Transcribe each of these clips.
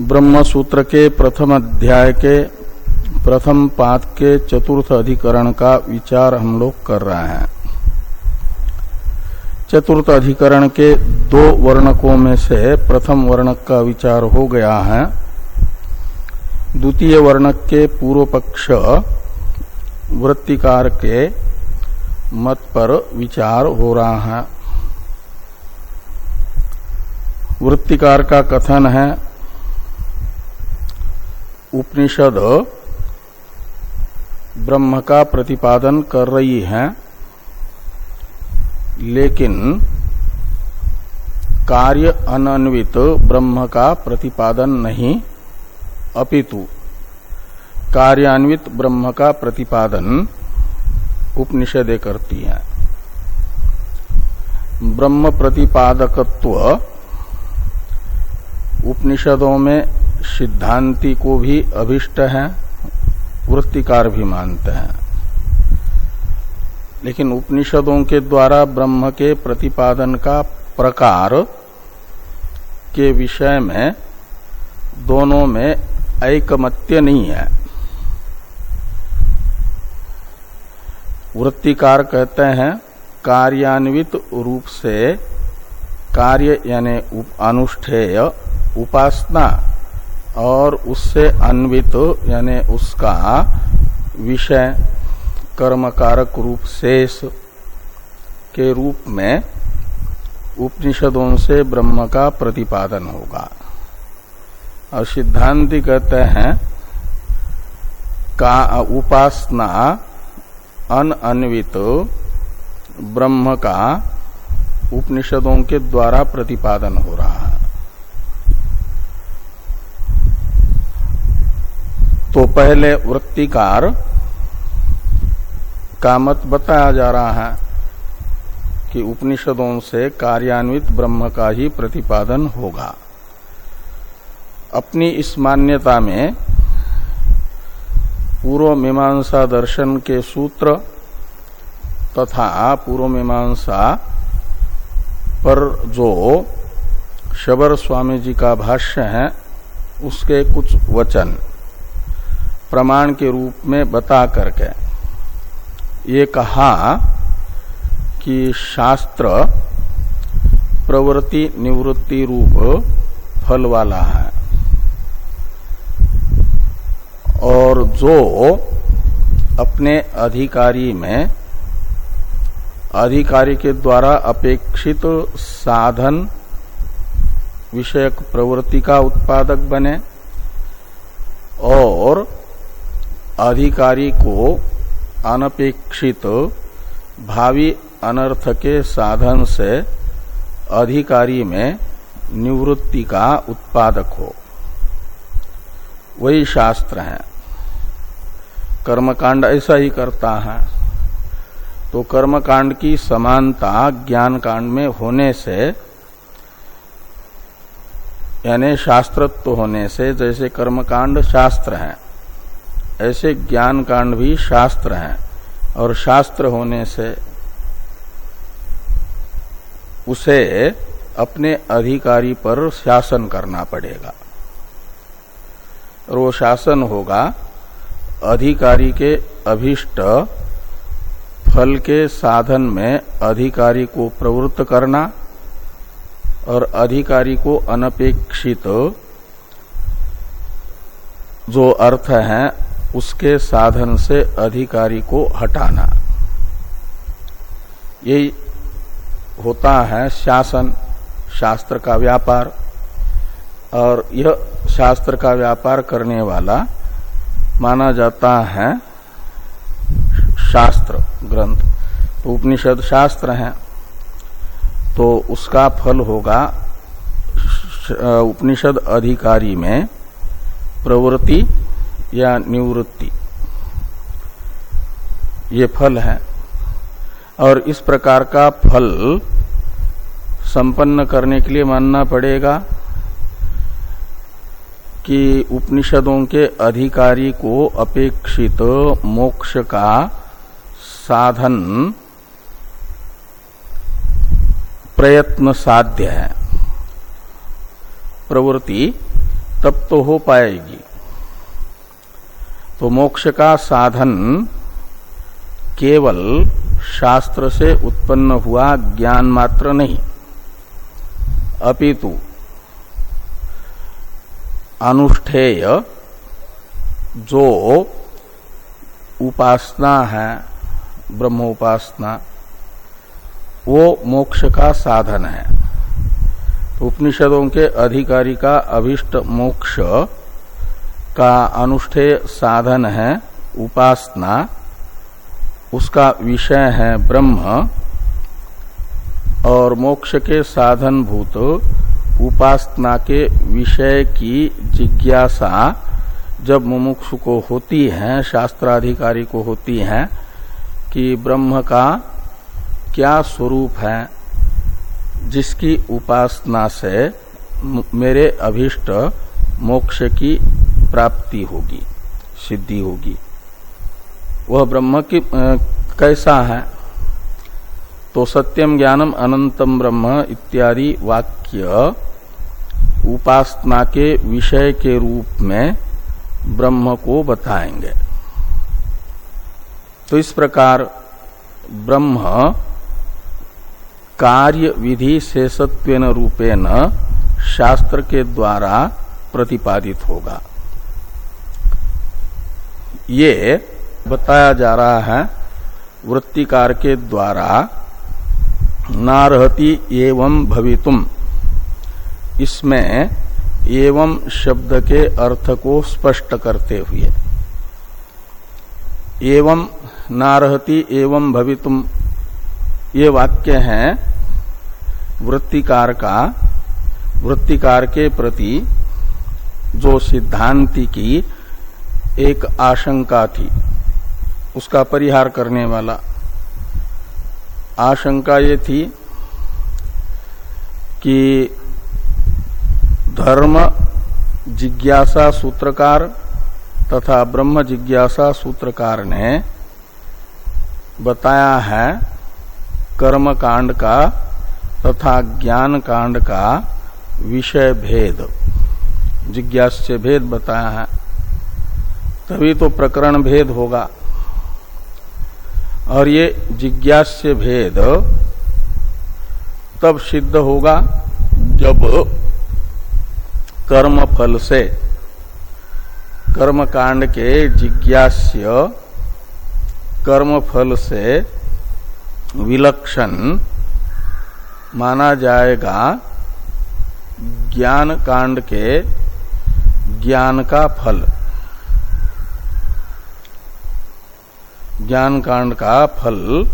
ब्रह्म सूत्र के प्रथम अध्याय के प्रथम पाद के चतुर्थ अधिकरण का विचार हम लोग कर रहे हैं। चतुर्थ अधिकरण के दो वर्णकों में से प्रथम वर्णक का विचार हो गया है। द्वितीय वर्णक के पूर्व पक्ष वृत्तिकार के मत पर विचार हो रहा है। वृत्तिकार का कथन है उपनिषद ब्रह्म का प्रतिपादन कर रही है, लेकिन कार्य अनन्वित ब्रह्म का प्रतिपादन नहीं, अपितु कार्यान्वित ब्रह्म का प्रतिपादन उपनिषदे करती है। ब्रह्म प्रतिपादकत्व उपनिषदों में सिद्धांति को भी अभिष्ट है, वृत्तिकार भी मानते हैं। लेकिन उपनिषदों के द्वारा ब्रह्म के प्रतिपादन का प्रकार के विषय में दोनों में ऐकमत्य नहीं है। वृत्तिकार कहते हैं, कार्यान्वित रूप से कार्य यानी अनुष्ठेय उपासना और उससे अन्वित, यानी उसका विषय कर्मकारक रूप शेष के रूप में उपनिषदों से ब्रह्म का प्रतिपादन होगा। और सिद्धांति कहते हैं, का उपासना अन अन्वित ब्रह्म का उपनिषदों के द्वारा प्रतिपादन हो रहा है। तो पहले वृत्तिकार का मत बताया जा रहा है कि उपनिषदों से कार्यान्वित ब्रह्म का ही प्रतिपादन होगा। अपनी इस मान्यता में पूर्व मीमांसा दर्शन के सूत्र तथा पूर्व मीमांसा पर जो शबर स्वामी जी का भाष्य है, उसके कुछ वचन। प्रमाण के रूप में बता करके ये कहा कि शास्त्र प्रवृत्ति निवृत्ति रूप फल वाला है। और जो अपने अधिकारी में, अधिकारी के द्वारा अपेक्षित साधन विषयक प्रवृत्ति का उत्पादक बने और अधिकारी को अनपेक्षित भावी अनर्थ के साधन से अधिकारी में निवृत्ति का उत्पादक हो। वही शास्त्र है। कर्मकांड ऐसा ही करता है। तो कर्मकांड की समानता ज्ञान कांड में होने से, यानी शास्त्रत्व होने से, जैसे कर्मकांड शास्त्र है। ऐसे ज्ञान कांड भी शास्त्र है। और शास्त्र होने से उसे अपने अधिकारी पर शासन करना पड़ेगा। और वो शासन होगा अधिकारी के अभिष्ट, फल के साधन में अधिकारी को प्रवृत्त करना और अधिकारी को अनपेक्षित जो अर्थ है उसके साधन से अधिकारी को हटाना। यही होता है शासन, शास्त्र का व्यापार, और यह शास्त्र का व्यापार करने वाला माना जाता है शास्त्र ग्रंथ। तो उपनिषद शास्त्र है तो उसका फल होगा उपनिषद अधिकारी में प्रवृत्ति या निवृत्ति। ये फल है। और इस प्रकार का फल संपन्न करने के लिए मानना पड़ेगा कि उपनिषदों के अधिकारी को अपेक्षित मोक्ष का साधन प्रयत्न साध्य है। प्रवृत्ति तब तो हो पाएगी। तो मोक्ष का साधन केवल शास्त्र से उत्पन्न हुआ ज्ञान मात्र नहीं। अपितु अनुष्ठेय जो उपासना है, ब्रह्मोपासना, वो मोक्ष का साधन है। तो उपनिषदों के अधिकारी का अभिष्ट मोक्ष का अनुष्ठेय साधन है उपासना, उसका विषय है ब्रह्म, और मोक्ष के साधन भूत उपासना के विषय की जिज्ञासा जब मुमुक्षु को होती है, शास्त्राधिकारी को होती है, कि ब्रह्म का क्या स्वरूप है, जिसकी उपासना से मेरे अभिष्ट मोक्ष की प्राप्ति होगी, सिद्धि होगी। वह ब्रह्म की कैसा है? तो सत्यम ज्ञानम अनंतम ब्रह्म इत्यादि वाक्य उपासना के विषय के रूप में ब्रह्म को बताएँगे। तो इस प्रकार ब्रह्म कार्य विधि शेषत्व रूपेण शास्त्र के द्वारा प्रतिपादित होगा। ये बताया जा रहा है वृत्तिकार के द्वारा नारहति एवं भवितुम। इसमें एवं शब्द के अर्थ को स्पष्ट करते हुए, एवं नारहति एवं भवितुम। ये वाक्य है वृत्तिकार का, वृत्तिकार के प्रति जो सिद्धांति की एक आशंका थी। उसका परिहार करने वाला। आशंका ये थी कि धर्म जिज्ञासा सूत्रकार तथा ब्रह्म जिज्ञासा सूत्रकार ने बताया है कर्म कांड का तथा ज्ञान कांड का विषय भेद। जिज्ञास्य भेद बताया है। तभी तो प्रकरण भेद होगा। और ये जिज्ञास्य भेद तब सिद्ध होगा जब कर्म फल से कर्म कांड के जिज्ञास्य कर्म फल से विलक्षण माना जाएगा ज्ञान कांड के ज्ञान का फल। ज्ञान कांड का फल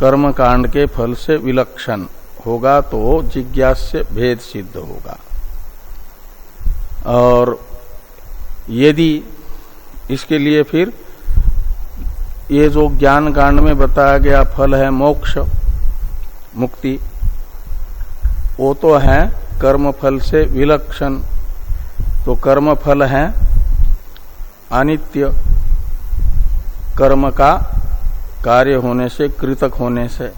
कर्म कांड के फल से विलक्षण होगा तो जिज्ञास्य भेद सिद्ध होगा। और यदि इसके लिए फिर ये जो ज्ञान कांड में बताया गया फल है मोक्ष, मुक्ति, वो तो है कर्म फल से विलक्षण। तो कर्म फल है अनित्य कर्म का कार्य होने से, कृतक होने से।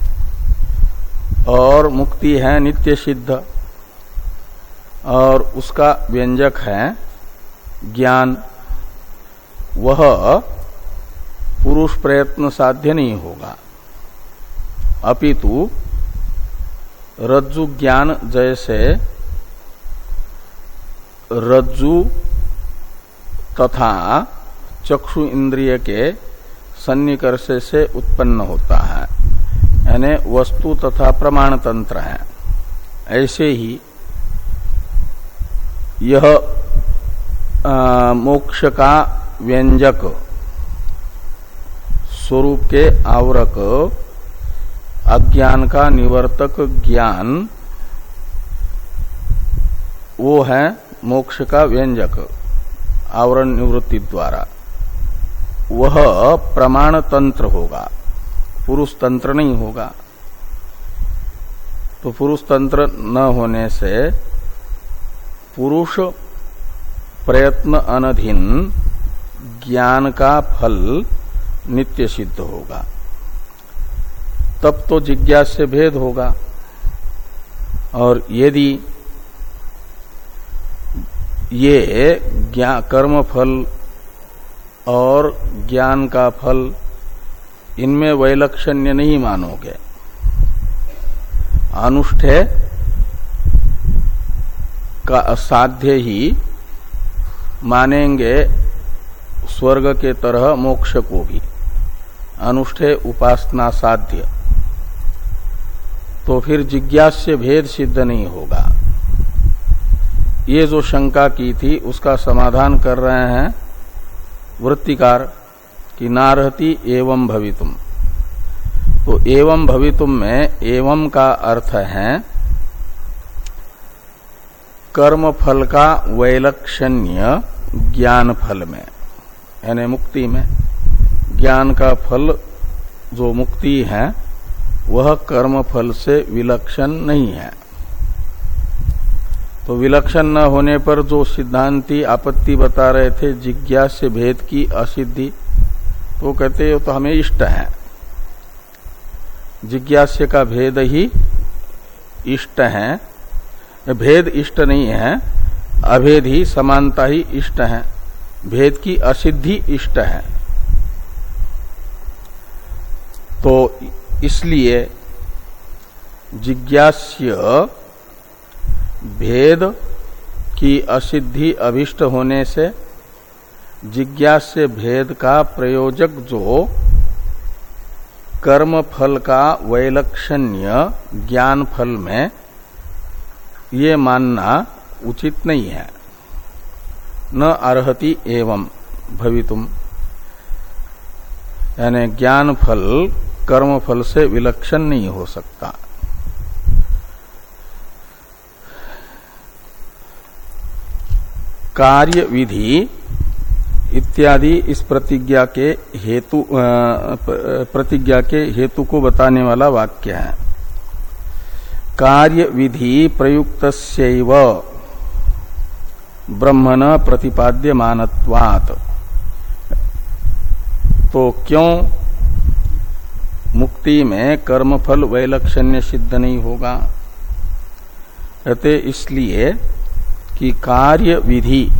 और मुक्ति है नित्य सिद्ध। और उसका व्यंजक है ज्ञान। वह पुरुष प्रयत्न साध्य नहीं होगा। अपितु रज्जु ज्ञान जैसे रज्जु तथा चक्षु इंद्रिय के सन्निकर्ष से उत्पन्न होता है। यानी वस्तु तथा प्रमाण तंत्र है। ऐसे ही यह आ, मोक्ष का व्यंजक स्वरूप के आवरक अज्ञान का निवर्तक ज्ञान वो है मोक्ष का व्यंजक आवरण निवृत्ति द्वारा। वह प्रमाण तंत्र होगा। पुरुष तंत्र नहीं होगा। तो पुरुष तंत्र न होने से पुरुष प्रयत्न अनधीन ज्ञान का फल नित्य सिद्ध होगा। तब तो जिज्ञास से भेद होगा। और यदि ये कर्म फल और ज्ञान का फल इनमें वैलक्षण्य नहीं मानोगे। अनुष्ठे का असाध्य ही मानेंगे स्वर्ग के तरह मोक्ष को भी। अनुष्ठे उपासना साध्य तो फिर जिज्ञास्य भेद सिद्ध नहीं होगा। ये जो शंका की थी, उसका समाधान कर रहे हैं वृत्तिकार कि नारहति एवं भवितुम। तो एवं भवितुम में एवं का अर्थ है कर्म फल का वैलक्षण्य ज्ञान फल में। यानी मुक्ति में। ज्ञान का फल जो मुक्ति है, वह कर्म फल से विलक्षण नहीं है। तो विलक्षण न होने पर जो सिद्धांति आपत्ति बता रहे थे, जिज्ञास्य भेद की असिद्धि तो कहते हो तो हमें इष्ट है। जिज्ञास्य का भेद ही इष्ट है। भेद इष्ट नहीं है, अभेद ही समानता ही इष्ट है। भेद की असिद्धि इष्ट है। तो इसलिए जिज्ञास्य भेद की असिद्धि अभिष्ट होने से जिज्ञास्य भेद का प्रयोजक जो कर्म फल का वैलक्षण्य ज्ञान फल में ये मानना उचित नहीं है। न अर्ति एवं भवितुम। यानी ज्ञान फल कर्म फल से विलक्षण नहीं हो सकता। कार्य विधि इत्यादि इस प्रतिज्ञा के हेतु प्रतिज्ञा के हेतु को बताने वाला वाक्य है। कार्य विधि प्रयुक्त ब्रह्मण प्रतिपाद्य मानवात तो क्यों मुक्ति में कर्मफल वैलक्षण्य सिद्ध नहीं होगा? इसलिए कि कार्य विधि,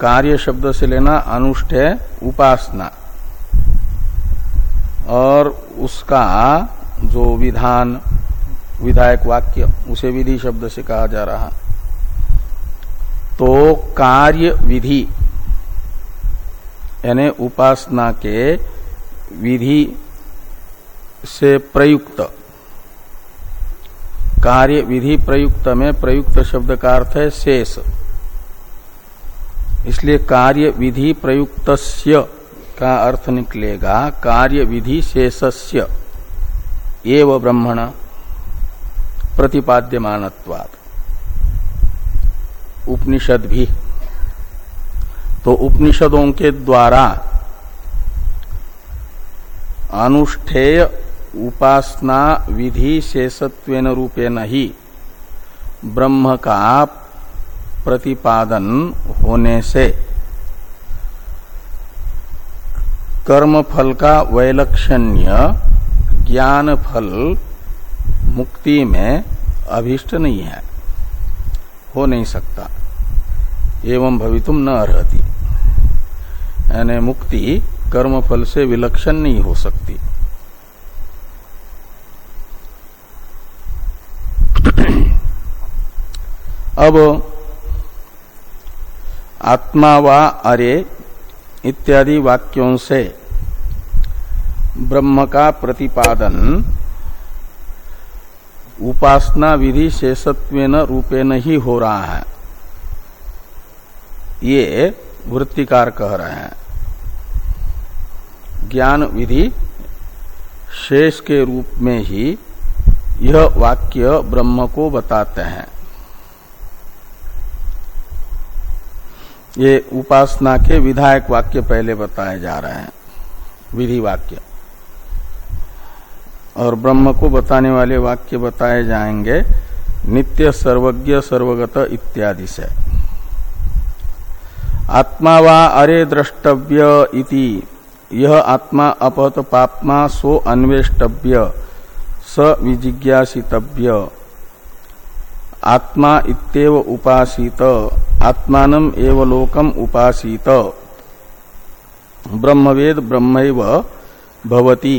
कार्य शब्द से लेना अनुष्ठेय उपासना। और उसका जो विधान, विधायक वाक्य, उसे विधि शब्द से कहा जा रहा। तो कार्य विधि, यानी उपासना के विधि से प्रयुक्त कार्य विधि प्रयुक्त में प्रयुक्त शब्द का अर्थ है शेष। इसलिए कार्य विधि प्रयुक्त का अर्थ निकलेगा, कार्य विधि शेषस्य, एव ब्रह्मण प्रतिपाद्यमानत्वाद उपनिषद भी। तो उपनिषदों के द्वारा अनुष्ठेय उपासना विधि शेषत्व रूपेण ही ब्रह्म का प्रतिपादन होने से कर्म फल का वैलक्षण्य ज्ञान फल मुक्ति में अभिष्ट नहीं है, हो नहीं सकता, एवं भवितुम न रहती यानी मुक्ति कर्म फल से विलक्षण नहीं हो सकती। अब आत्मा व अरे इत्यादि वाक्यों से ब्रह्म का प्रतिपादन उपासना विधि शेषत्व रूपेण ही हो रहा है। ये वृत्तिकार कह रहे हैं। ज्ञान विधि शेष के रूप में ही यह वाक्य ब्रह्म को बताते हैं। ये उपासना के विधायक वाक्य पहले बताए जा रहे हैं, विधि वाक्य। और ब्रह्म को बताने वाले वाक्य बताए जाएँगे, नित्य, सर्वज्ञ, सर्वगत इत्यादि से। आत्मा वा अरे द्रष्टव्य इति, यह आत्मा अपहत पापमा सो अन्वेष्टव्य। स विजिज्ञासितव्य आत्मा इतव उपासित आत्मान एवलोकम उपासित। ब्रह्मवेद ब्रह्म भवती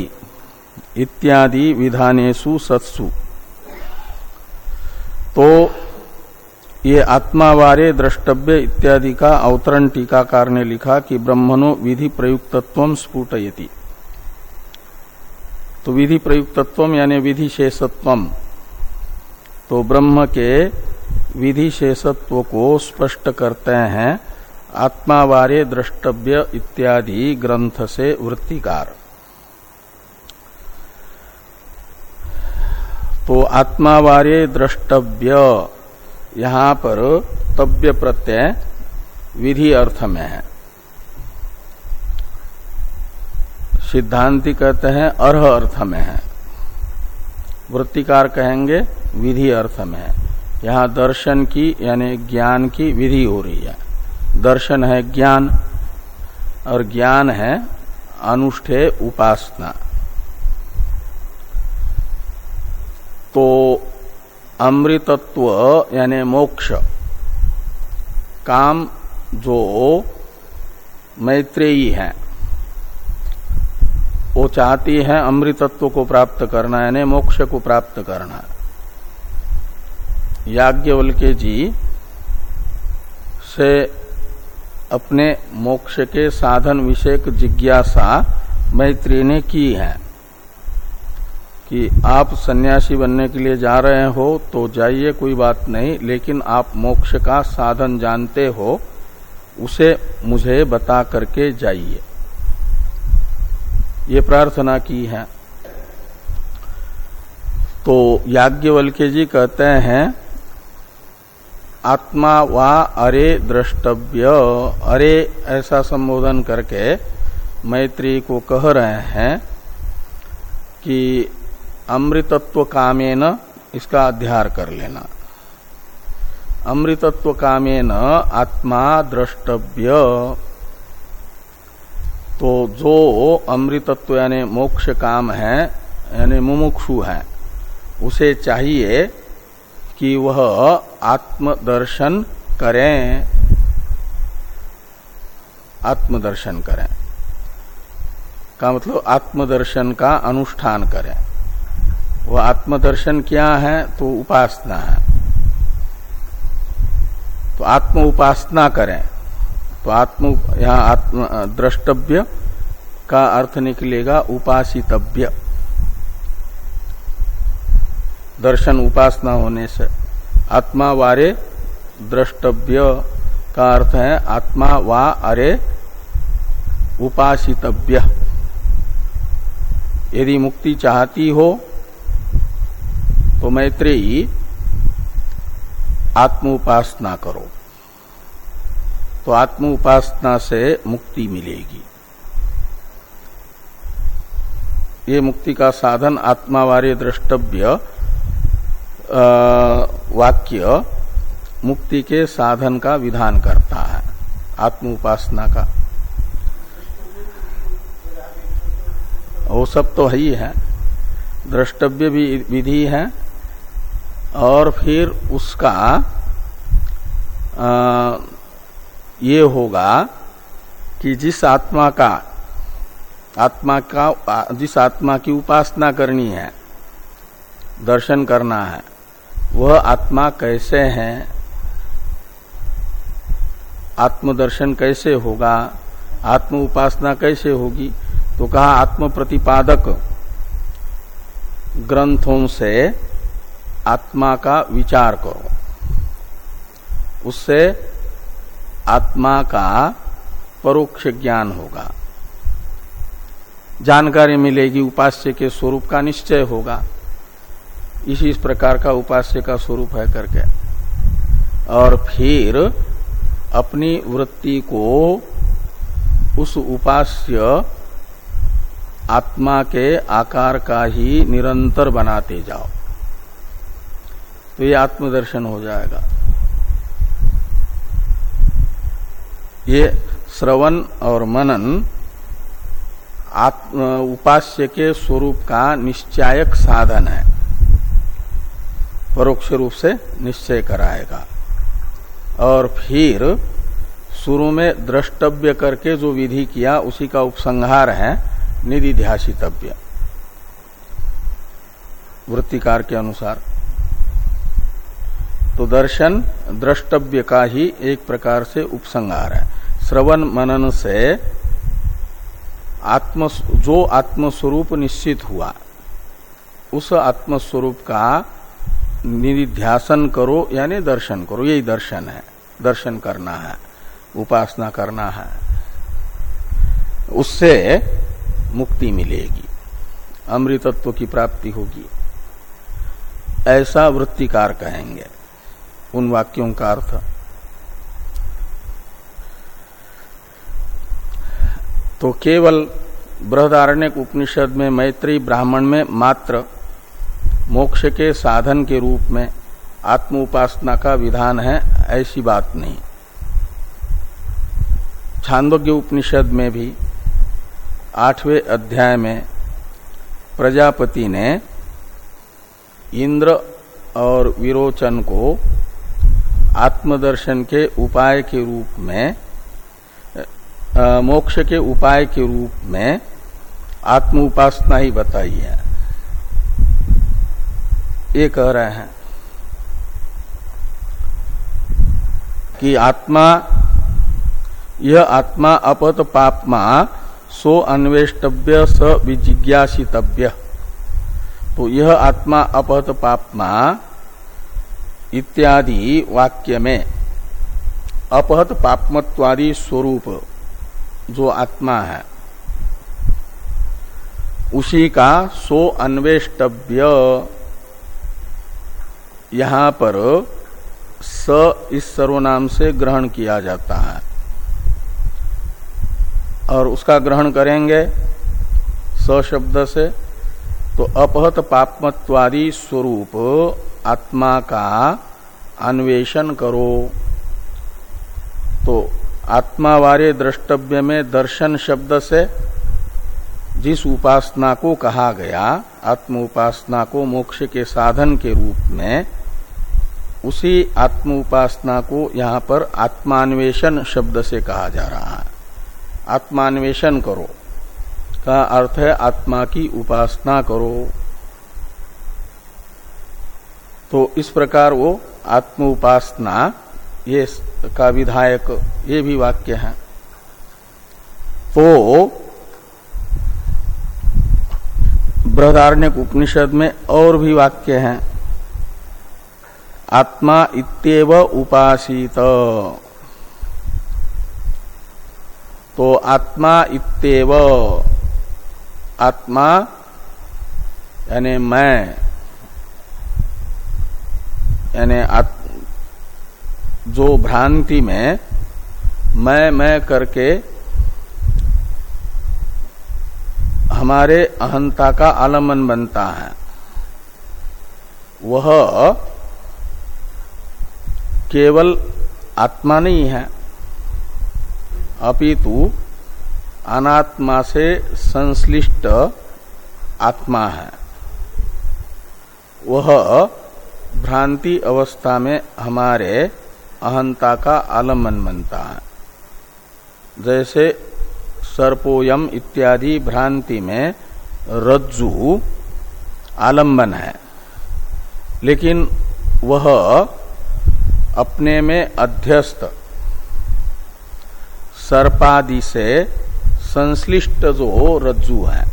इत्यादि विधानेशु सत्सु। तो ये आत्मावारे द्रष्टव्य इत्यादि का अवतरण टीकाकार ने लिखा कि ब्रह्मणो विधि प्रयुक्तत्व स्फुटयति। तो विधि प्रयुक्तत्व यानी विधि शेषत्व तो ब्रह्म के विधि शेषत्व को स्पष्ट करते हैं, आत्मावारे द्रष्टव्य इत्यादि ग्रंथ से वृत्तिकार। तो आत्मावारे द्रष्टव्य, यहाँ पर तव्य प्रत्यय विधि अर्थ में है। सिद्धांति कहते हैं, अर्ह अर्थ में है। वृत्तिकार कहेंगे, विधि अर्थ में है। यहाँ दर्शन की, यानी ज्ञान की विधि हो रही है। दर्शन है ज्ञान, और ज्ञान है अनुष्ठे उपासना। तो अमृतत्व, यानी मोक्ष, काम जो मैत्रेयी है। वो चाहती है अमृतत्व को प्राप्त करना, यानी मोक्ष को प्राप्त करना। याज्ञवल्के जी से अपने मोक्ष के साधन विषयक जिज्ञासा मैत्री ने की है कि आप सन्यासी बनने के लिए जा रहे हो तो जाइए, कोई बात नहीं, लेकिन आप मोक्ष का साधन जानते हो, उसे मुझे बता करके जाइए। ये प्रार्थना की है। तो याज्ञवल्के जी कहते हैं, आत्मा वा अरे द्रष्टव्य। अरे ऐसा संबोधन करके मैत्री को कह रहे हैं कि अमृतत्व कामेन इसका अध्यार कर लेना। अमृतत्व कामेन आत्मा द्रष्टव्य। तो जो अमृतत्व यानी मोक्ष काम है, यानी मुमुक्षु है, उसे चाहिए कि वह आत्मदर्शन करें। आत्मदर्शन करें। का मतलब आत्मदर्शन का अनुष्ठान करें। वह आत्मदर्शन क्या है? तो उपासना है। तो आत्म उपासना करें। तो आत्म, यहाँ आत्म द्रष्टव्य का अर्थ निकलेगा उपासितव्य। दर्शन उपासना होने से। आत्मा वारे द्रष्टव्य का अर्थ है आत्मा वा अरे उपासितव्य। यदि मुक्ति चाहती हो तो मैत्रेयी आत्म उपासना करो। तो आत्म उपासना से मुक्ति मिलेगी। ये मुक्ति का साधन आत्मावार्य द्रष्टव्य वाक्य मुक्ति के साधन का विधान करता है आत्म उपासना का। वो सब तो है ही है। द्रष्टव्य भी विधि है और फिर उसका आ, ये होगा कि जिस आत्मा का आत्मा का, जिस आत्मा की उपासना करनी है, दर्शन करना है, वह आत्मा कैसे है, आत्मदर्शन कैसे होगा, आत्म उपासना कैसे होगी तो कहा आत्म प्रतिपादक ग्रंथों से आत्मा का विचार करो। उससे आत्मा का परोक्ष ज्ञान होगा। जानकारी मिलेगी उपास्य के स्वरूप का, निश्चय होगा। इसी इस प्रकार का उपास्य का स्वरूप है करके। और फिर अपनी वृत्ति को उस उपास्य आत्मा के आकार का ही निरंतर बनाते जाओ। तो ये आत्मदर्शन हो जाएगा। ये श्रवण और मनन उपास्य के स्वरूप का निश्चायक साधन है। परोक्ष रूप से निश्चय कराएगा। और फिर शुरू में द्रष्टव्य करके जो विधि किया, उसी का उपसंहार है निधिध्यासितव्य। वृत्तिकार के अनुसार। तो दर्शन, द्रष्टव्य का ही एक प्रकार से उपसंहार है। श्रवण मनन से आत्म, जो आत्मस्वरूप निश्चित हुआ, उस आत्मस्वरूप का निध्यासन करो, यानी दर्शन करो, यही दर्शन है, दर्शन करना है, उपासना करना है, उससे मुक्ति मिलेगी, अमृतत्व की प्राप्ति होगी। ऐसा वृत्तिकार कहेंगे, उन वाक्यों का अर्थ। तो केवल बृहदारण्य उपनिषद में, मैत्री ब्राह्मण में मात्र मोक्ष के साधन के रूप में आत्म उपासना का विधान है, ऐसी बात नहीं। छांदोग्य उपनिषद में भी आठवें अध्याय में प्रजापति ने इंद्र और विरोचन को आत्मदर्शन के उपाय के रूप में मोक्ष के उपाय के रूप में आत्म उपासना ही बताई है। ये कह रहे हैं कि आत्मा, यह आत्मा अपत पापमा सो अन्वेष्टव्य स विजिज्ञासितव्य। तो यह आत्मा अपहत पापमा इत्यादि वाक्य में अपहत पापमत्वादी स्वरूप जो आत्मा है, उसी का सो अन्वेष्टव्य यहाँ पर स इस सर्वनाम से ग्रहण किया जाता है। और उसका ग्रहण करेंगे स शब्द से तो अपहत पापमत्वादी स्वरूप आत्मा का अन्वेषण करो। तो आत्मा वारे द्रष्टव्य में दर्शन शब्द से जिस उपासना को कहा गया, आत्म उपासना को मोक्ष के साधन के रूप में, उसी आत्म उपासना को यहाँ पर आत्मान्वेषण शब्द से कहा जा रहा है। आत्मान्वेषण करो, का अर्थ है आत्मा की उपासना करो। तो इस प्रकार वो आत्म उपासना ये का विधायक, ये भी वाक्य है। तो बृहदारण्य उपनिषद में और भी वाक्य हैं। आत्मा इत्येव उपासित। तो आत्मा इत्येव, आत्मा यानी मैं, यानी जो भ्रांति में मैं मैं करके हमारे अहंता का आलमन बनता है, वह केवल आत्मा नहीं है, अपितु अनात्मा से संश्लिष्ट आत्मा है। वह भ्रांति अवस्था में हमारे अहंता का आलंबन बनता है। जैसे सर्पोयम इत्यादि भ्रांति में रज्जु आलंबन है। लेकिन वह अपने में अध्यस्त, सर्पादि से संश्लिष्ट जो रज्जु है,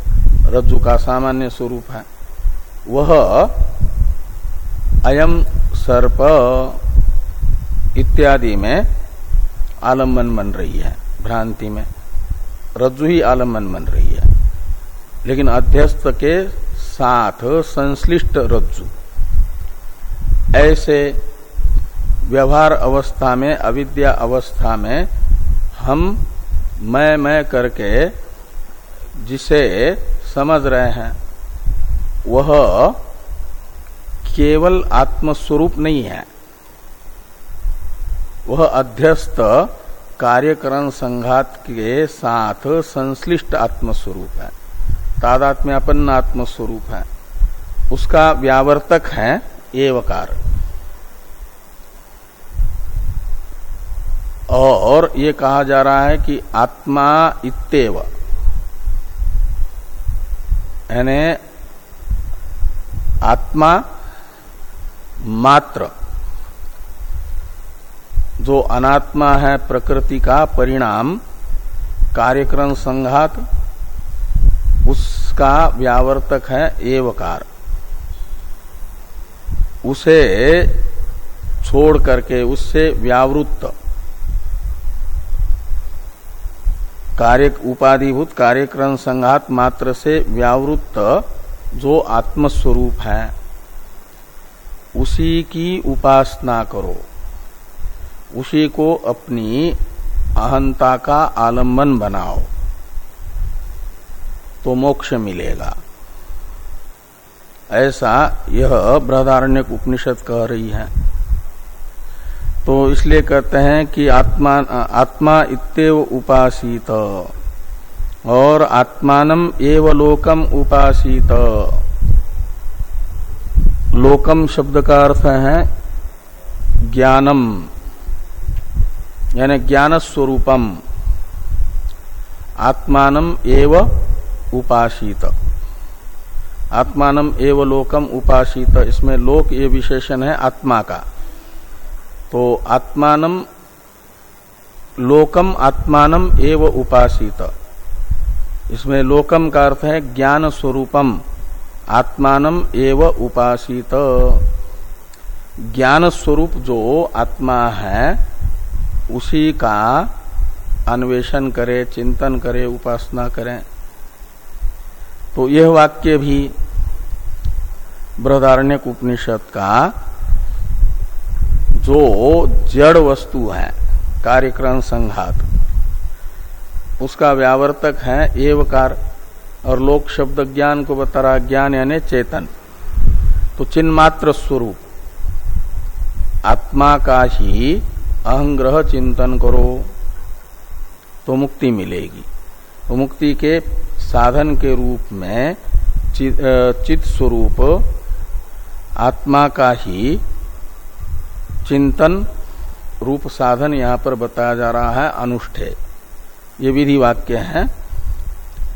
रज्जु का सामान्य स्वरूप है, वह अयम सर्प इत्यादि में आलंबन बन रही है, भ्रांति में। रज्जु ही आलंबन बन रही है। लेकिन अध्यस्त के साथ संश्लिष्ट रज्जु। ऐसे व्यवहार अवस्था में, अविद्या अवस्था में हम मैं मैं करके जिसे समझ रहे हैं, वह केवल आत्मस्वरूप नहीं है। वह अध्यस्त कार्यकरण संघात के साथ संश्लिष्ट आत्मस्वरूप है। तादात्म्यापन्न आत्मस्वरूप है। उसका व्यावर्तक है एवकार। और ये कहा जा रहा है कि आत्मा इतव यानी आत्मा मात्र। जो अनात्मा है प्रकृति का परिणाम, कार्यक्रम संघात, उसका व्यावर्तक है एवकार। उसे छोड़ करके, उससे व्यावृत्त। कार्य उपाधिभूत कार्यक्रम संघात मात्र से व्यावृत्त जो आत्मस्वरूप है, उसी की उपासना करो। उसी को अपनी अहंता का आलंबन बनाओ तो मोक्ष मिलेगा। ऐसा यह बृहदारण्य उपनिषद कह रही है। तो इसलिए कहते हैं कि आत्मा आत्मा इतव उपासित, और आत्मानम एव लोकम उपासित। लोकम शब्द का अर्थ है ज्ञानम। यानी ज्ञान स्वरूपम आत्मानम एव उपासित आत्मानम एव लोकम उपासित इसमें लोक ये विशेषण है आत्मा का। तो आत्मानम, लोकम आत्मानम एव उपासित इसमें लोकम का अर्थ है ज्ञान स्वरूपम आत्मानम एव उपासित ज्ञान स्वरूप जो आत्मा है उसी का अन्वेषण करे, चिंतन करे, उपासना करें। तो यह वाक्य भी बृहदारण्य उपनिषद का जो जड़ वस्तु है, कार्यक्रम संघात, उसका व्यावर्तक है एवकार और लोक शब्द ज्ञान को बता रहा ज्ञान यानी चेतन। तो चिन्मात्र स्वरूप, आत्मा का ही अहंग्रह चिंतन करो तो मुक्ति मिलेगी। तो मुक्ति के साधन के रूप में चित स्वरूप, आत्मा का ही चिंतन रूप साधन यहाँ पर बताया जा रहा है, अनुष्ठे ये विधि वाक्य है,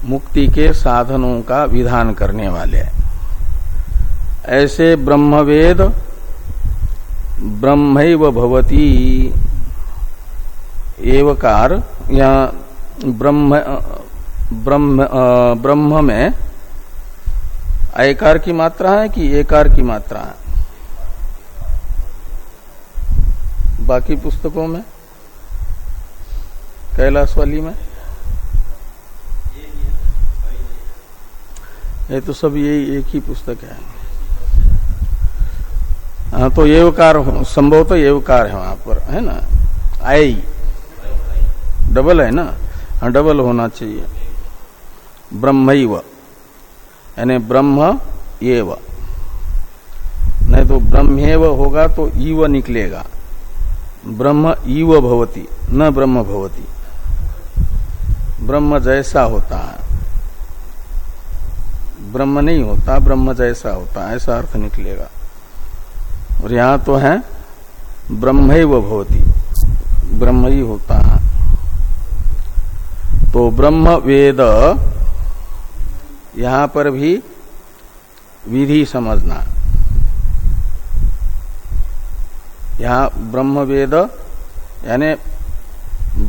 मुक्ति के साधनों का विधान करने वाले ऐसे ब्रह्मवेद ब्रह्म भवती। एवकार, या ब्रह्म ब्रह्म ब्रह्म में एकार की मात्रा है कि एकार की मात्रा है? बाकी पुस्तकों में? कैलाश वाली में? ये तो सब यही एक ही पुस्तक है। हाँ तो एवकार संभव तो एवकार है वहाँ पर, है ना? आई। डबल है ना? हाँ डबल होना चाहिए। ब्रह्म यानी ब्रह्म एव। नहीं तो ब्रह्मेव होगा तो ईव निकलेगा। ब्रह्म ईव भवती, न ब्रह्म भवती। ब्रह्म जैसा होता है। ब्रह्म नहीं होता, ब्रह्म जैसा होता है, ऐसा अर्थ निकलेगा। और यहाँ तो है ब्रह्म भवती। ब्रह्म ही होता है। तो ब्रह्म वेद यहाँ पर भी विधि समझना यहाँ ब्रह्म वेद यानी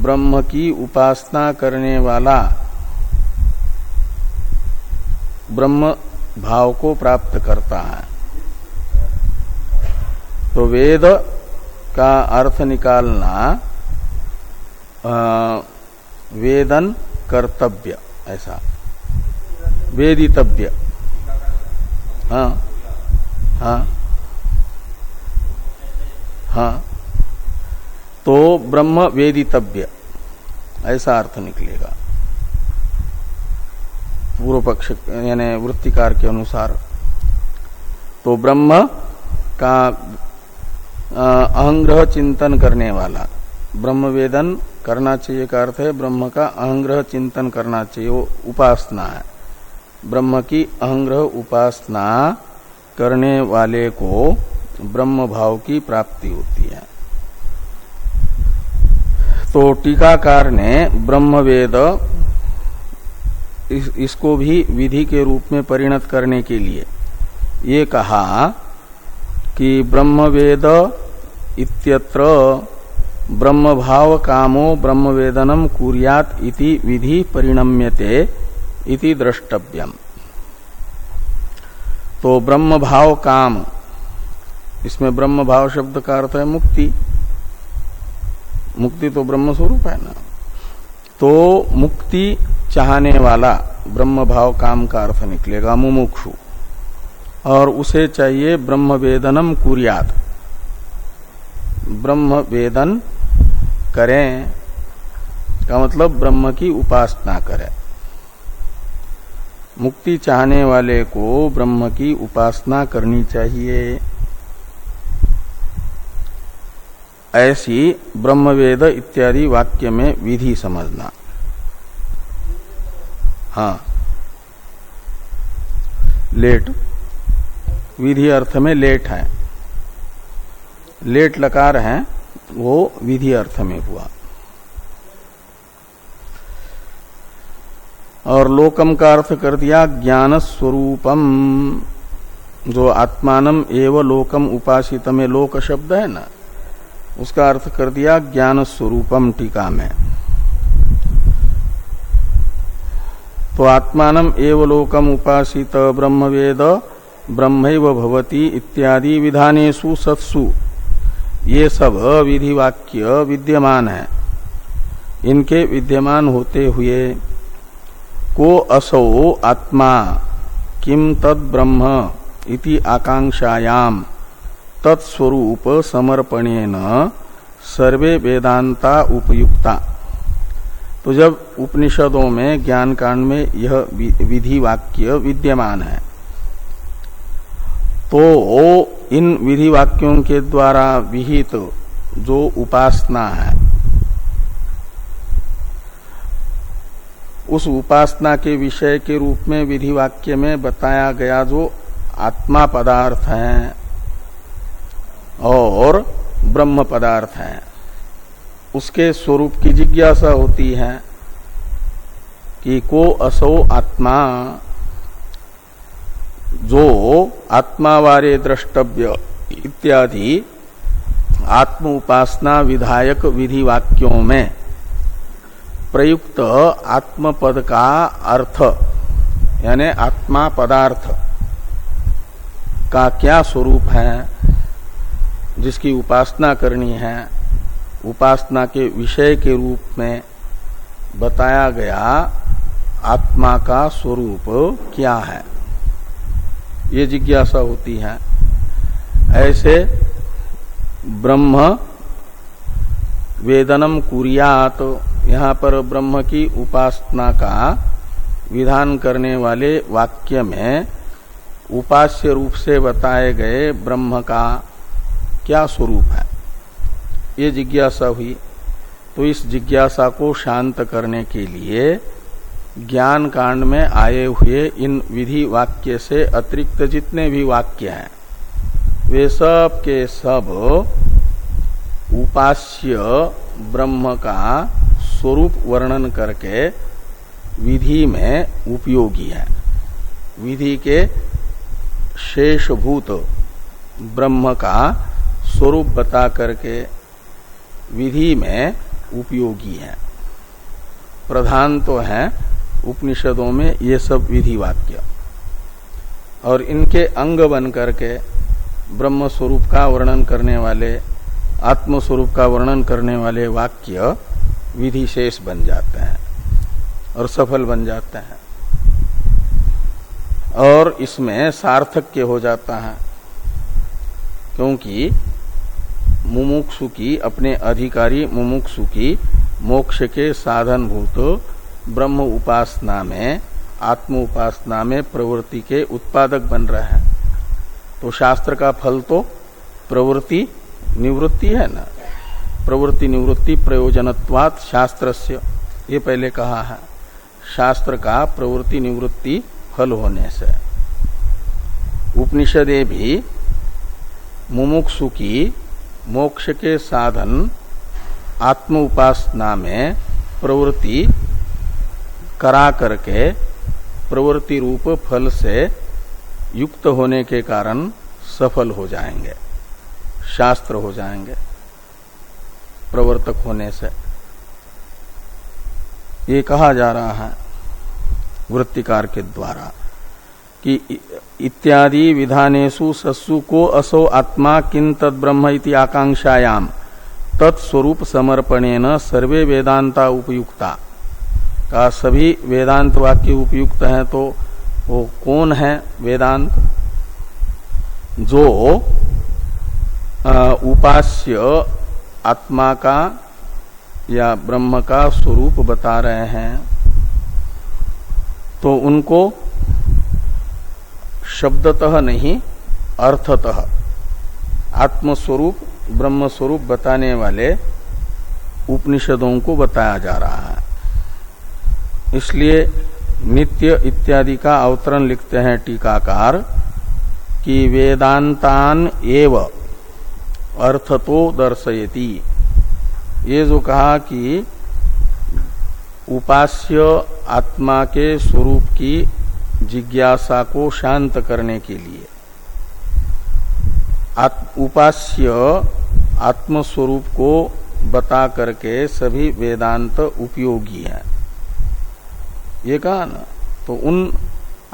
ब्रह्म की उपासना करने वाला ब्रह्म भाव को प्राप्त करता है। तो वेद का अर्थ निकालना आ, वेदन कर्तव्य ऐसा। वेदितव्य। हाँ हाँ हाँ। तो ब्रह्म वेदितव्य ऐसा अर्थ निकलेगा। पूर्व पक्ष यानी वृत्तिकार के अनुसार। तो ब्रह्म का अहंग्रह चिंतन करने वाला। ब्रह्म वेदन करना चाहिए का अर्थ है ब्रह्म का अहंग्रह चिंतन करना चाहिए वो उपासना है। ब्रह्म की अहंग्रह उपासना करने वाले को ब्रह्म भाव की प्राप्ति होती है। तो टीकाकार ने ब्रह्मवेद इस, इसको भी विधि के रूप में परिणत करने के लिए ये कहा कि ब्रह्मवेद इत्यत्र ब्रह्म भाव कामो ब्रह्म वेदनम कुरियात इति विधि परिणम्यते इति द्रष्टव्यम। तो ब्रह्म भाव काम इसमें ब्रह्म भाव शब्द का अर्थ है मुक्ति। मुक्ति तो ब्रह्म स्वरूप है ना। तो मुक्ति चाहने वाला ब्रह्म भाव काम का अर्थ निकलेगा मुमुक्षु। और उसे चाहिए ब्रह्म वेदनम कुरियात। ब्रह्म वेदन करें, का मतलब ब्रह्म की उपासना करें। मुक्ति चाहने वाले को ब्रह्म की उपासना करनी चाहिए। ऐसी ब्रह्मवेद इत्यादि वाक्य में विधि समझना। हाँ। लेट। विधि अर्थ में लेट है। लेट लकार है, वो विधि अर्थ में हुआ। और लोकम का अर्थ कर दिया ज्ञान स्वरूपम, जो आत्मानम एवं लोकम उपासित में लोक शब्द है ना, उसका अर्थ कर दिया ज्ञान स्वरूपम टीका में। तो आत्मानम एव लोकम उपासित ब्रह्म वेद ब्रह्म भवती इत्यादि विधानेशु सत्सु। ये सब विधि वाक्य विद्यमान है। इनके विद्यमान होते हुए, को असो आत्मा किम तद ब्रह्म इति आकांक्षायाम तत्स्वरूप समर्पणेन सर्वे वेदांता उपयुक्ता। तो जब उपनिषदों में ज्ञान कांड में यह विधि वाक्य विद्यमान है तो वो इन विधि वाक्यों के द्वारा विहित तो जो उपासना है, उस उपासना के विषय के रूप में विधि वाक्य में बताया गया जो आत्मा पदार्थ है और ब्रह्म पदार्थ है, उसके स्वरूप की जिज्ञासा होती है कि को असो आत्मा जो आत्मावारे द्रष्टव्य इत्यादि आत्म उपासना विधायक विधि वाक्यों में प्रयुक्त आत्म पद का अर्थ, यानी आत्मा पदार्थ का क्या स्वरूप है, जिसकी उपासना करनी है, उपासना के विषय के रूप में बताया गया आत्मा का स्वरूप क्या है। ये जिज्ञासा होती है। ऐसे ब्रह्म वेदनम कुरियात, यहाँ पर ब्रह्म की उपासना का विधान करने वाले वाक्य में उपास्य रूप से बताए गए ब्रह्म का क्या स्वरूप है? ये जिज्ञासा हुई। तो इस जिज्ञासा को शांत करने के लिए ज्ञान कांड में आए हुए इन विधि वाक्य से अतिरिक्त जितने भी वाक्य हैं, वे सब के सब उपास्य ब्रह्म का स्वरूप वर्णन करके विधि में उपयोगी है। विधि के शेषभूत ब्रह्म का स्वरूप बता करके विधि में उपयोगी है। प्रधान तो है उपनिषदों में ये सब विधि वाक्य। और इनके अंग बन करके ब्रह्म स्वरूप का वर्णन करने वाले आत्म स्वरूप का वर्णन करने वाले वाक्य विधि शेष बन जाते हैं और सफल बन जाते हैं। और इसमें सार्थक्य हो जाता है, क्योंकि मुमुक्षु की, अपने अधिकारी मुमुक्षु की मोक्ष के साधन भूत ब्रह्म उपासना में आत्म उपासना में प्रवृत्ति के उत्पादक बन रहे हैं। तो शास्त्र का फल तो प्रवृत्ति, निवृत्ति है ना? प्रवृत्ति, निवृत्ति, प्रयोजनत्वात शास्त्र ये पहले कहा है, शास्त्र का प्रवृत्ति, निवृत्ति फल होने से। उपनिषदे भी मुमुक्षु की मोक्ष के साधन, आत्म उपासना में प्रवृत्ति करा करके प्रवृत्ति रूप फल से युक्त होने के कारण सफल हो जाएँगे, शास्त्र हो जाएँगे, प्रवर्तक होने से। ये कहा जा रहा है वृत्तिकार के द्वारा कि इत्यादि विधानेशु सस्सु को असो आत्मा किन तद ब्रह्म इति आकांक्षायाम तत्स्वरूप समर्पणे सर्वे वेदांता उपयुक्ता। का सभी वेदांत वाक्य उपयुक्त हैं तो वो कौन है वेदांत? जो उपास्य आत्मा का या ब्रह्म का स्वरूप बता रहे हैं तो उनको शब्दतः नहीं, अर्थतः। आत्मस्वरूप ब्रह्म स्वरूप बताने वाले उपनिषदों को बताया जा रहा है। इसलिए नित्य इत्यादि का अवतरण लिखते हैं टीकाकार कि वेदांतान एव अर्थ तो दर्शयती। ये जो कहा कि उपास्य आत्मा के स्वरूप की जिज्ञासा को शांत करने के लिए। उपास्य आत्मस्वरूप को बता करके सभी वेदांत उपयोगी है। ये कहा ना। तो उन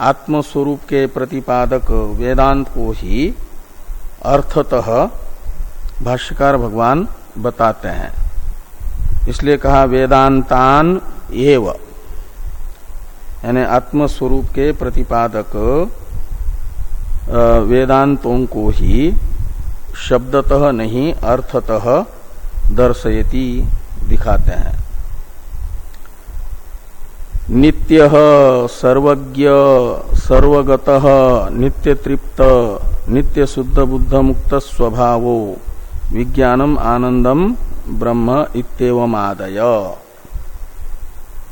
आत्मस्वरूप के प्रतिपादक वेदांत को ही अर्थतः भाष्यकार भगवान बताते हैं। इसलिए कहा वेदांतान एव। यानी आत्मस्वरूप के प्रतिपादक वेदांतों को ही शब्दतः नहीं, अर्थतः दर्शयती दिखाते हैं। नित्य सर्वज्ञ, सर्वगत नित्य तृप्त नित्य शुद्ध बुद्ध मुक्त स्वभावो विज्ञानम आनंदम ब्रह्म इतम आदय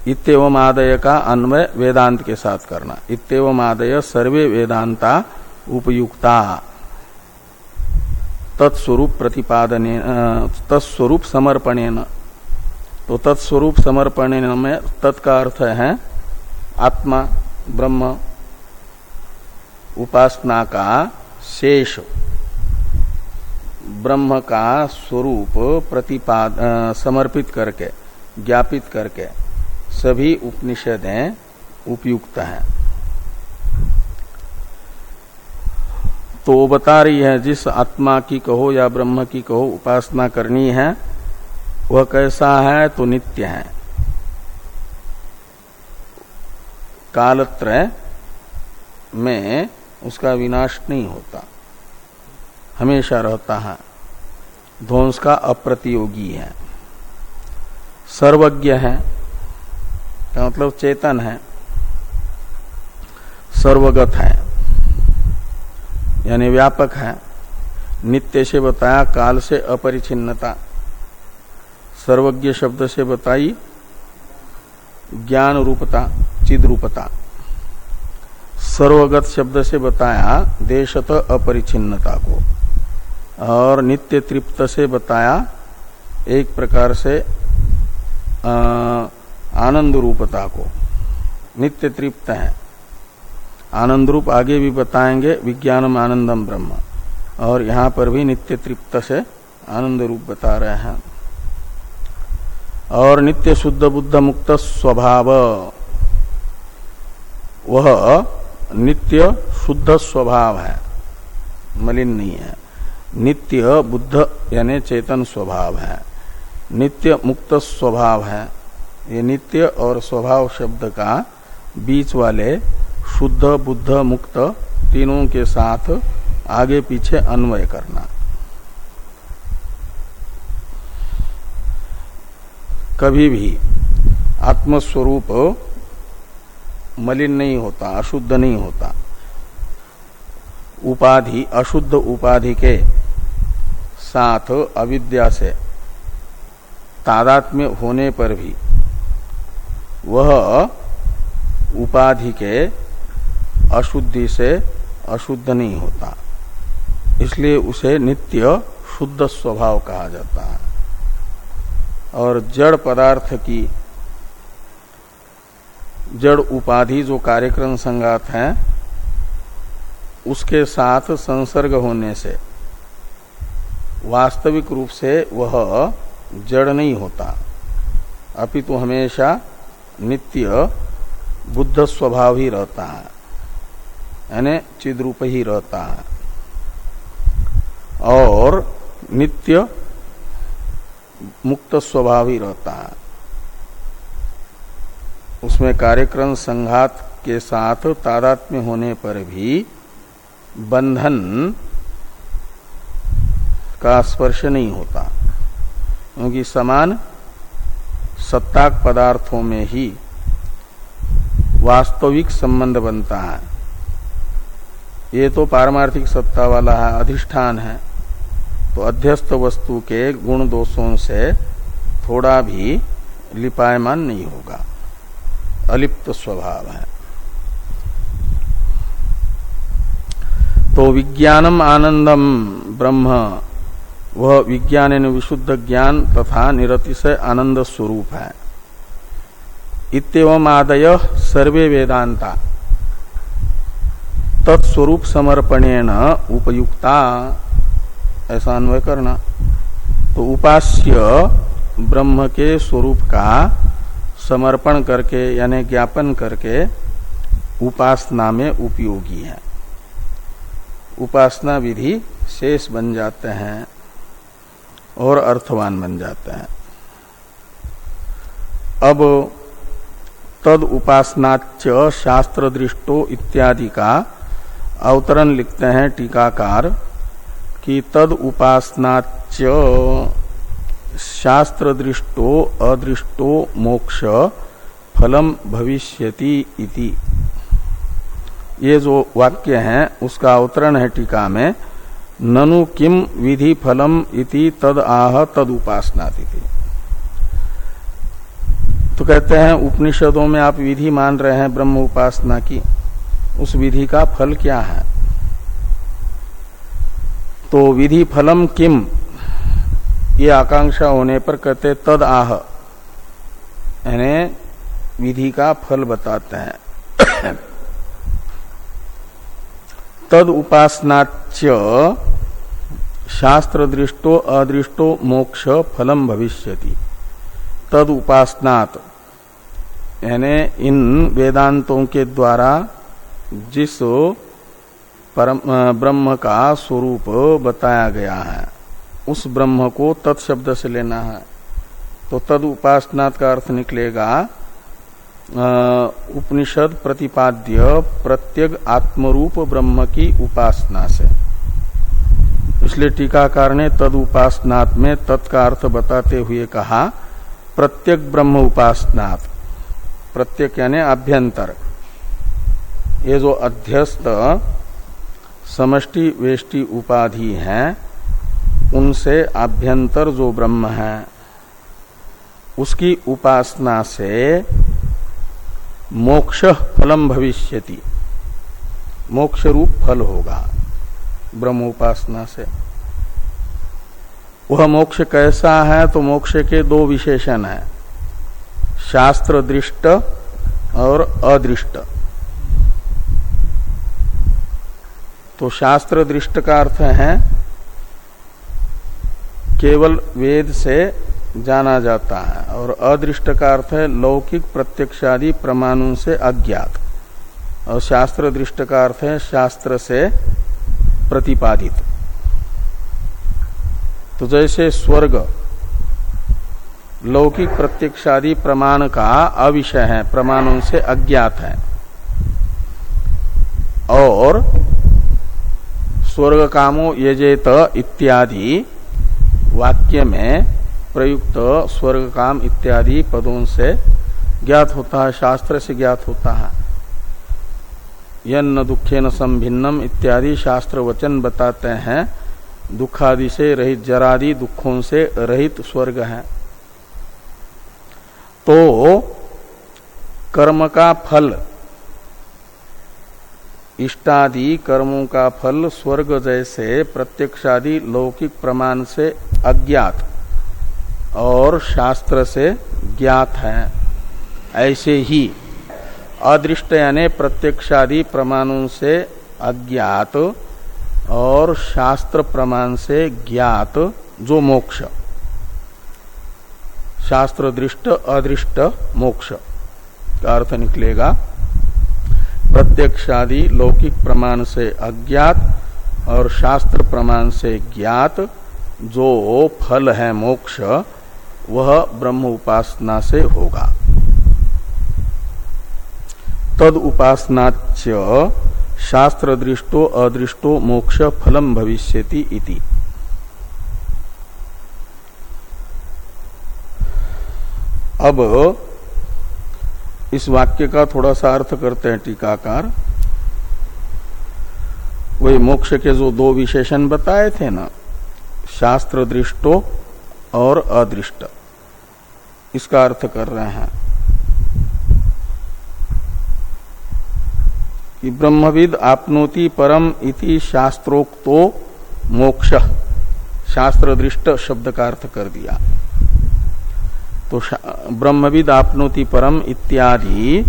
इतम आदय का अन्वय वेदांत के साथ करना। इतम आदय सर्वे वेदांता उपयुक्ता। तत्स्वरूप प्रतिपादन तत्स्वरूप समर्पण तो तत्स्वरूप समर्पण में तत्का अर्थ है, आत्मा, ब्रह्म, उपासना का शेष। ब्रह्म का स्वरूप प्रतिपाद समर्पित करके, ज्ञापित करके, सभी उपनिषदें उपयुक्त हैं। तो बता रही है, जिस आत्मा की कहो या ब्रह्म की कहो उपासना करनी है वह कैसा है तो नित्य है। कालत्रय में उसका विनाश नहीं होता। हमेशा रहता है। ध्वंस का अप्रतियोगी है। सर्वज्ञ है। का मतलब चेतन है। सर्वगत है। यानी व्यापक है। नित्य से बताया काल से अपरिचिन्नता। सर्वज्ञ शब्द से बताई, ज्ञान रूपता, चिद रूपता। सर्वगत शब्द से बताया, देशत अपरिचिन्नता को। और नित्य तृप्त से बताया, एक प्रकार से आनंद रूपता को। नित्य तृप्त है। आनंद रूप आगे भी बताएँगे, विज्ञानम आनंदम ब्रह्म। और यहाँ पर भी नित्य तृप्त से आनंद रूप बता रहे हैं। और नित्य शुद्ध बुद्ध मुक्त स्वभाव। वह नित्य शुद्ध स्वभाव है। मलिन नहीं है। नित्य बुद्ध यानी चेतन स्वभाव है। नित्य मुक्त स्वभाव है। ये नित्य और स्वभाव शब्द का बीच वाले शुद्ध बुद्ध मुक्त तीनों के साथ आगे पीछे अन्वय करना। कभी भी आत्मस्वरूप मलिन नहीं होता, अशुद्ध नहीं होता। उपाधि, अशुद्ध उपाधि के साथ अविद्या से तादात्म्य होने पर भी वह उपाधि के अशुद्धि से अशुद्ध नहीं होता। इसलिए उसे नित्य शुद्ध स्वभाव कहा जाता है। और जड़ पदार्थ की जड़ उपाधि जो कार्यक्रम संगात है, उसके साथ संसर्ग होने से, वास्तविक रूप से वह जड़ नहीं होता। अपितु हमेशा नित्य बुद्ध स्वभाव ही रहता है, यानी चिद्रूप ही रहता है। और नित्य मुक्त स्वभाव ही रहता है। उसमें कार्यक्रम संघात के साथ तादात्म्य होने पर भी बंधन का स्पर्श नहीं होता, क्योंकि समान सत्ताक पदार्थों में ही वास्तविक संबंध बनता है। ये तो पारमार्थिक सत्ता वाला है अधिष्ठान है। तो अध्यस्त वस्तु के गुण दोषों से थोड़ा भी लिपायमान नहीं होगा। अलिप्त स्वभाव है। तो विज्ञानम आनंदम ब्रह्म, वह विज्ञान विशुद्ध ज्ञान तथा निरतिशय आनंद स्वरूप है। इतम आदय सर्वे वेदांता तत्स्वरूप समर्पणेन उपयुक्ता ऐसा अन्वय करना। तो उपास्य ब्रह्म के स्वरूप का समर्पण करके, यानी ज्ञापन करके उपासना में उपयोगी है। उपासना विधि शेष बन जाते हैं और अर्थवान बन जाते हैं। अब तद उपासनाच शास्त्र दृष्टो इत्यादि का अवतरण लिखते हैं टीकाकार कि तद उपासनाच शास्त्र दृष्टो अदृष्टो मोक्ष फलम भविष्यति इति। ये जो वाक्य है, उसका अवतरण है टीका में, ननु किम विधि फलम इति तद आह तद उपासना तो कहते हैं, उपनिषदों में आप विधि मान रहे हैं ब्रह्म उपासना की। उस विधि का फल क्या है? तो विधि फलम किम? ये आकांक्षा होने पर कहते तद आह। यानी विधि का फल बताते हैं। तद उपासनाच शास्त्र दृष्टो अदृष्टो मोक्ष फलम भविष्यति। तद उपासनात्। यानी इन वेदांतों के द्वारा जिस परम ब्रह्म का स्वरूप बताया गया है। उस ब्रह्म को तत्शब्द से लेना है। तो तद उपासनात् का अर्थ निकलेगा उपनिषद प्रतिपाद्य प्रत्येक आत्मरूप ब्रह्म की उपासना से। इसलिए टीकाकार ने तद उपासनात् में तत्का अर्थ बताते हुए कहा प्रत्येक ब्रह्म उपासनात्। प्रत्येक यानी अभ्यंतर। ये जो अध्यस्त समष्टि वेष्टि उपाधि है, उनसे आभ्यंतर जो ब्रह्म है, उसकी उपासना से मोक्ष फलम भविष्यति। मोक्ष रूप फल होगा ब्रह्म उपासना से। वह मोक्ष कैसा है तो मोक्ष के दो विशेषण है, शास्त्र दृष्ट और अदृष्ट। तो शास्त्र दृष्ट का अर्थ है, केवल वेद से जाना जाता है, और अदृष्ट का अर्थ है लौकिक प्रत्यक्षादि प्रमाणों से अज्ञात। और शास्त्र दृष्ट का अर्थ है शास्त्र से प्रतिपादित। तो जैसे स्वर्ग, लौकिक प्रत्यक्षादि प्रमाण का अविषय है, प्रमाणों से अज्ञात है, और स्वर्ग कामो यजेत इत्यादि वाक्य में प्रयुक्त स्वर्ग काम इत्यादि पदों से ज्ञात होता है, शास्त्र से ज्ञात होता है। यन्न दुखे न संभिन्नम इत्यादि शास्त्र वचन बताते हैं। दुखादि से रहित, जरादि दुखों से रहित स्वर्ग है। तो कर्म का फल इष्टादि कर्मों का फल स्वर्ग जैसे प्रत्यक्षादि लौकिक प्रमाण से अज्ञात और शास्त्र से ज्ञात है। ऐसे ही अदृष्ट यानी प्रत्यक्षादि प्रमाणों से अज्ञात और शास्त्र प्रमाण से ज्ञात जो मोक्ष। शास्त्र दृष्ट, अदृष्ट मोक्ष का अर्थ निकलेगा। प्रत्यक्षादि लौकिक प्रमाण से अज्ञात और शास्त्र प्रमाण से ज्ञात जो फल है मोक्ष, वह ब्रह्म उपासना से होगा। तद उपासनाच शास्त्र दृष्टो अदृष्टो मोक्ष फलम भविष्यति इति। अब इस वाक्य का थोड़ा सा अर्थ करते हैं टीकाकार। वही मोक्ष के जो दो विशेषण बताए थे ना, शास्त्र दृष्टो और अदृष्ट, इसका अर्थ कर रहे हैं कि ब्रह्मविद आपनोति परम इति शास्त्रोक्तो मोक्ष, शास्त्र दृष्ट शब्द का अर्थ कर दिया। तो ब्रह्मविद आपनोति परम इत्यादि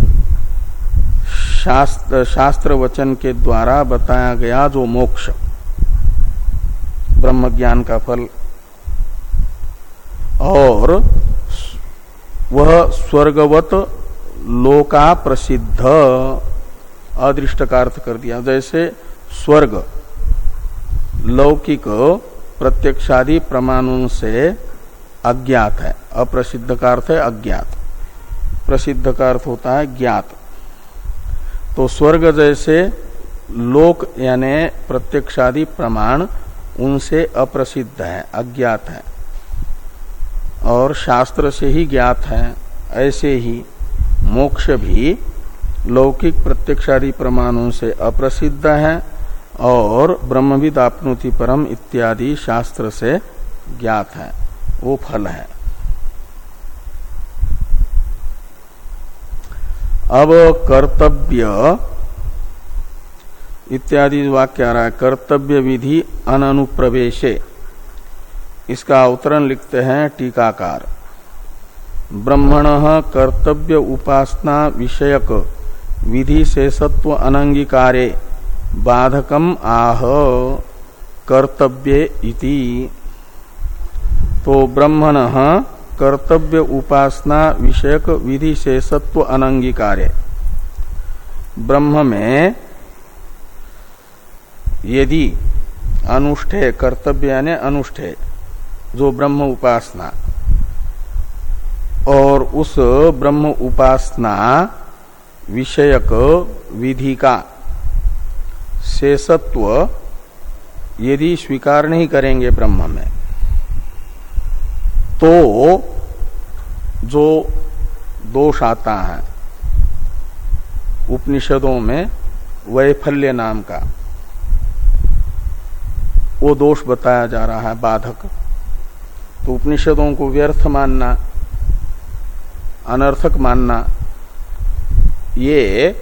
शास्त्र शास्त्र वचन के द्वारा बताया गया जो मोक्ष। ब्रह्म ज्ञान का फल। और वह स्वर्गवत लोका प्रसिद्ध अदृष्ट का अर्थ कर दिया। जैसे स्वर्ग, लौकिक प्रत्यक्षादि प्रमाणों से अज्ञात है। अप्रसिद्ध का अर्थ है अज्ञात। प्रसिद्ध का अर्थ होता है ज्ञात। तो स्वर्ग जैसे लोक यानी प्रत्यक्षादि प्रमाण उनसे अप्रसिद्ध है, अज्ञात है। और शास्त्र से ही ज्ञात है, ऐसे ही मोक्ष भी लौकिक प्रत्यक्षादि प्रमाणों से अप्रसिद्ध है और ब्रह्मविद आपनोति परम इत्यादि शास्त्र से ज्ञात है। वो फल है। अब कर्तव्य इत्यादि वाक्य आ रहा है, कर्तव्य विधि अनुप्रवेशे इसका अवतरण लिखते हैं टीकाकार। ब्रह्मण कर्तव्य उपासना विषयक विधि से अनंगीकारे, बाधकम आह, कर्तव्य इति। तो ब्रह्मण कर्तव्य उपासना विषयक विधि से सत्व अनंगीकार्य। ब्रह्म में यदि अनुष्ठे कर्तव्य यानी अनुष्ठे, जो ब्रह्म उपासना, और उस ब्रह्म उपासना विषयक विधि का शेषत्व यदि स्वीकार नहीं करेंगे ब्रह्म में तो जो दोष आता है, उपनिषदों में वैफल्य नाम का, वो दोष बताया जा रहा है बाधक। तो उपनिषदों को व्यर्थ मानना, अनर्थक मानना, ये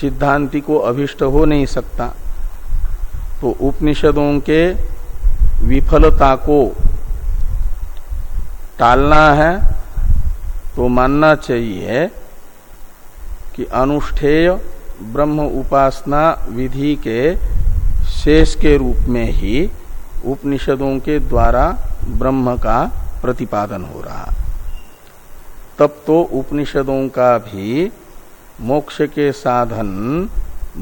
सिद्धांति को अभिष्ट हो नहीं सकता। तो उपनिषदों के विफलता को टालना है तो मानना चाहिए कि अनुष्ठेय ब्रह्म उपासना विधि के शेष के रूप में ही उपनिषदों के द्वारा ब्रह्म का प्रतिपादन हो रहा। तब तो उपनिषदों का भी मोक्ष के साधन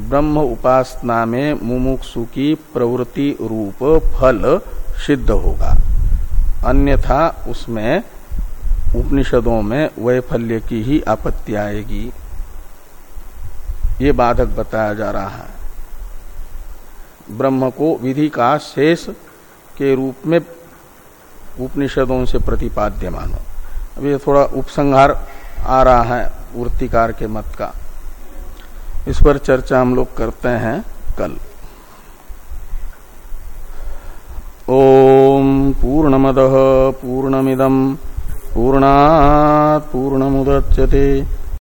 ब्रह्म उपासना में मुमुक्षु की प्रवृत्ति रूप फल सिद्ध होगा। अन्यथा उसमें उपनिषदों में वैफल्य की ही आपत्ति आएगी। ये बाधक बताया जा रहा है। ब्रह्म को विधि का शेष के रूप में उपनिषदों से प्रतिपाद्य मानो। अब ये थोड़ा उपसंहार आ रहा है वृत्तिकार के मत का। इस पर चर्चा हम लोग करते हैं कल। ओम पूर्णमद पूर्णमिदम पूर्णा पूर्णमुदच्यते।